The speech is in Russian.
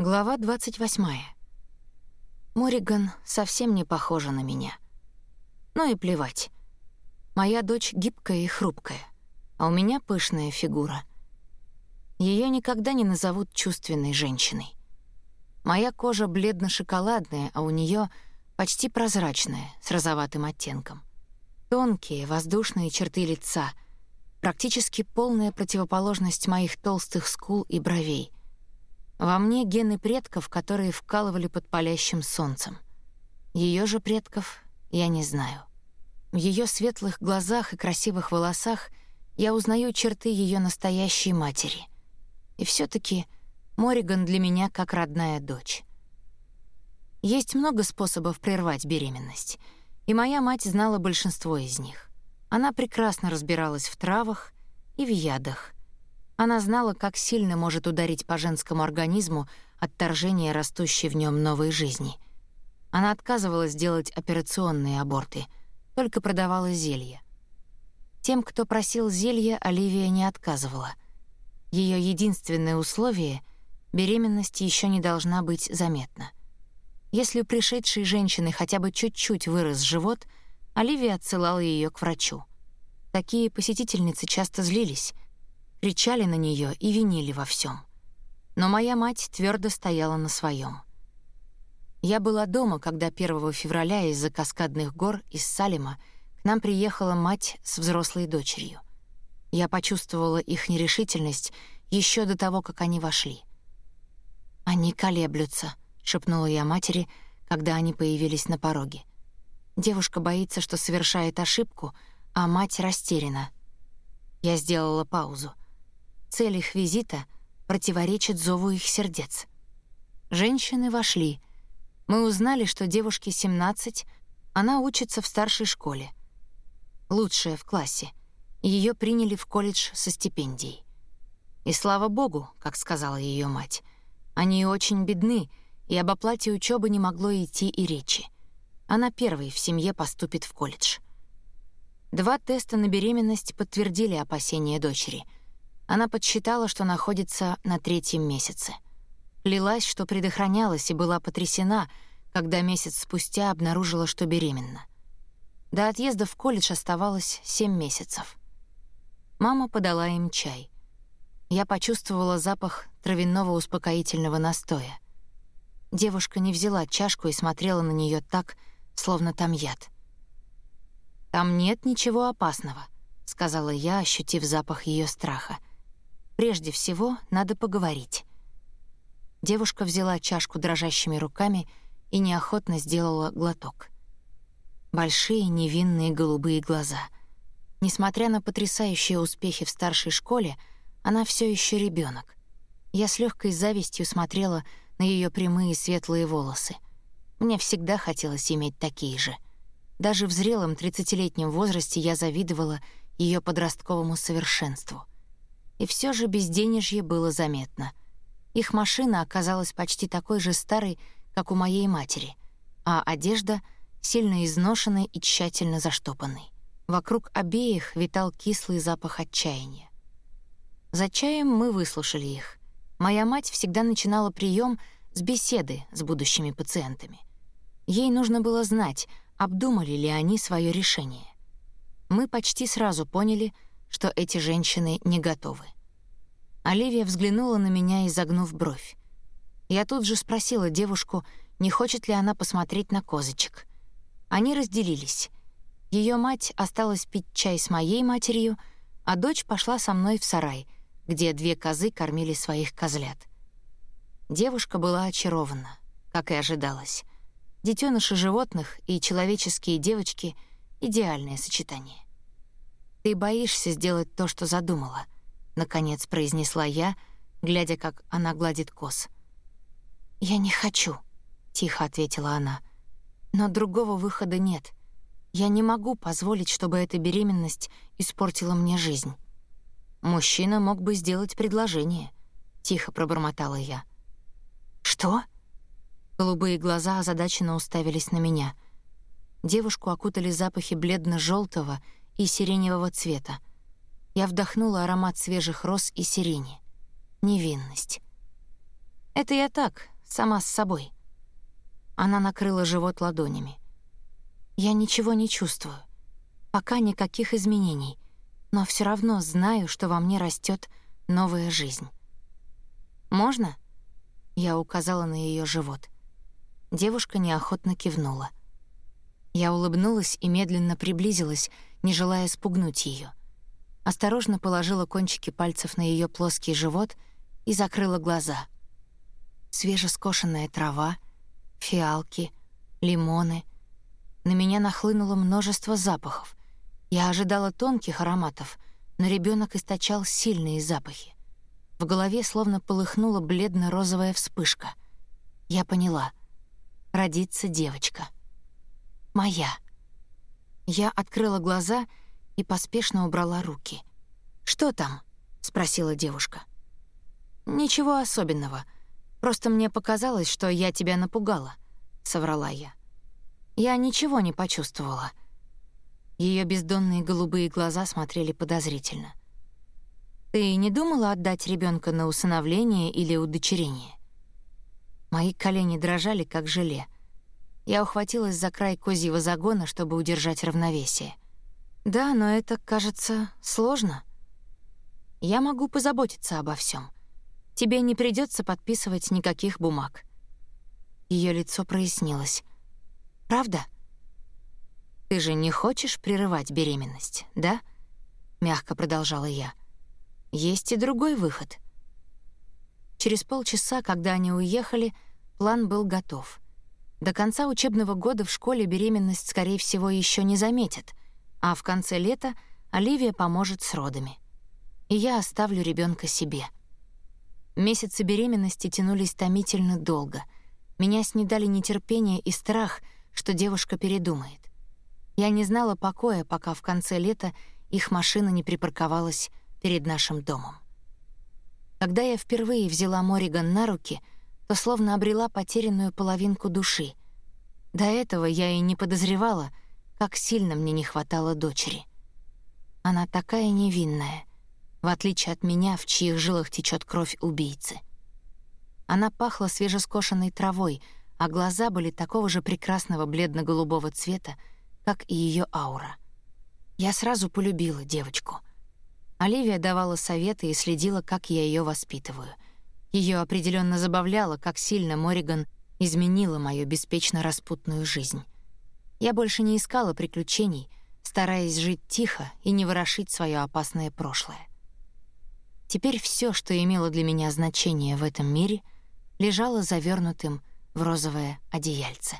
Глава 28. Мориган совсем не похожа на меня. Ну и плевать. Моя дочь гибкая и хрупкая, а у меня пышная фигура. Ее никогда не назовут чувственной женщиной. Моя кожа бледно-шоколадная, а у нее почти прозрачная, с розоватым оттенком. Тонкие, воздушные черты лица, практически полная противоположность моих толстых скул и бровей — во мне гены предков, которые вкалывали под палящим солнцем. Ее же предков я не знаю. В ее светлых глазах и красивых волосах я узнаю черты ее настоящей матери. И все таки Мориган для меня как родная дочь. Есть много способов прервать беременность, и моя мать знала большинство из них. Она прекрасно разбиралась в травах и в ядах, она знала, как сильно может ударить по женскому организму отторжение растущей в нем новой жизни. Она отказывалась делать операционные аборты, только продавала зелья. Тем, кто просил зелья, Оливия не отказывала. Ее единственное условие — беременность еще не должна быть заметна. Если у пришедшей женщины хотя бы чуть-чуть вырос живот, Оливия отсылала ее к врачу. Такие посетительницы часто злились — кричали на нее и винили во всем. Но моя мать твердо стояла на своем. Я была дома, когда 1 февраля из-за каскадных гор из Салима к нам приехала мать с взрослой дочерью. Я почувствовала их нерешительность еще до того, как они вошли. «Они колеблются», — шепнула я матери, когда они появились на пороге. Девушка боится, что совершает ошибку, а мать растеряна. Я сделала паузу. Цель их визита противоречит зову их сердец. Женщины вошли. Мы узнали, что девушке 17, она учится в старшей школе. Лучшая в классе. Ее приняли в колледж со стипендией. И слава богу, как сказала ее мать, они очень бедны, и об оплате учебы не могло идти и речи. Она первой в семье поступит в колледж. Два теста на беременность подтвердили опасения дочери — она подсчитала, что находится на третьем месяце. Клялась, что предохранялась и была потрясена, когда месяц спустя обнаружила, что беременна. До отъезда в колледж оставалось семь месяцев. Мама подала им чай. Я почувствовала запах травяного успокоительного настоя. Девушка не взяла чашку и смотрела на нее так, словно там яд. «Там нет ничего опасного», — сказала я, ощутив запах ее страха. Прежде всего, надо поговорить. Девушка взяла чашку дрожащими руками и неохотно сделала глоток. Большие невинные голубые глаза. Несмотря на потрясающие успехи в старшей школе, она все еще ребенок. Я с легкой завистью смотрела на ее прямые светлые волосы. Мне всегда хотелось иметь такие же. Даже в зрелом тридцатилетнем возрасте я завидовала ее подростковому совершенству — и все же безденежье было заметно. Их машина оказалась почти такой же старой, как у моей матери, а одежда — сильно изношенной и тщательно заштопанной. Вокруг обеих витал кислый запах отчаяния. За чаем мы выслушали их. Моя мать всегда начинала прием с беседы с будущими пациентами. Ей нужно было знать, обдумали ли они свое решение. Мы почти сразу поняли — что эти женщины не готовы. Оливия взглянула на меня, изогнув бровь. Я тут же спросила девушку, не хочет ли она посмотреть на козочек. Они разделились. Ее мать осталась пить чай с моей матерью, а дочь пошла со мной в сарай, где две козы кормили своих козлят. Девушка была очарована, как и ожидалось. Детеныши животных и человеческие девочки — идеальное сочетание. «Ты боишься сделать то, что задумала», — наконец произнесла я, глядя, как она гладит коз. «Я не хочу», — тихо ответила она. «Но другого выхода нет. Я не могу позволить, чтобы эта беременность испортила мне жизнь». «Мужчина мог бы сделать предложение», — тихо пробормотала я. «Что?» Голубые глаза озадаченно уставились на меня. Девушку окутали запахи бледно желтого и сиреневого цвета. Я вдохнула аромат свежих роз и сирени. Невинность. Это я так, сама с собой. Она накрыла живот ладонями. Я ничего не чувствую. Пока никаких изменений, но все равно знаю, что во мне растет новая жизнь. Можно? Я указала на ее живот. Девушка неохотно кивнула. Я улыбнулась и медленно приблизилась, не желая спугнуть ее. Осторожно положила кончики пальцев на ее плоский живот и закрыла глаза. Свежескошенная трава, фиалки, лимоны. На меня нахлынуло множество запахов. Я ожидала тонких ароматов, но ребенок источал сильные запахи. В голове словно полыхнула бледно-розовая вспышка. Я поняла. Родится девочка. Моя. Я открыла глаза и поспешно убрала руки. «Что там?» — спросила девушка. «Ничего особенного. Просто мне показалось, что я тебя напугала», — соврала я. Я ничего не почувствовала. Ее бездонные голубые глаза смотрели подозрительно. «Ты не думала отдать ребенка на усыновление или удочерение?» Мои колени дрожали, как желе. Я ухватилась за край козьего загона, чтобы удержать равновесие. «Да, но это, кажется, сложно. Я могу позаботиться обо всем. Тебе не придется подписывать никаких бумаг». Ее лицо прояснилось. «Правда?» «Ты же не хочешь прерывать беременность, да?» — мягко продолжала я. «Есть и другой выход». Через полчаса, когда они уехали, план был готов. До конца учебного года в школе беременность, скорее всего, еще не заметят, а в конце лета Оливия поможет с родами. И я оставлю ребенка себе. Месяцы беременности тянулись томительно долго. Меня снедали нетерпение и страх, что девушка передумает. Я не знала покоя, пока в конце лета их машина не припарковалась перед нашим домом. Когда я впервые взяла Мориган на руки, то словно обрела потерянную половинку души. До этого я и не подозревала, как сильно мне не хватало дочери. Она такая невинная, в отличие от меня, в чьих жилах течет кровь убийцы. Она пахла свежескошенной травой, а глаза были такого же прекрасного бледно-голубого цвета, как и ее аура. Я сразу полюбила девочку. Оливия давала советы и следила, как я ее воспитываю. Ее определенно забавляло, как сильно Мориган изменила мою беспечно распутную жизнь. Я больше не искала приключений, стараясь жить тихо и не ворошить свое опасное прошлое. Теперь все, что имело для меня значение в этом мире, лежало завернутым в розовое одеяльце.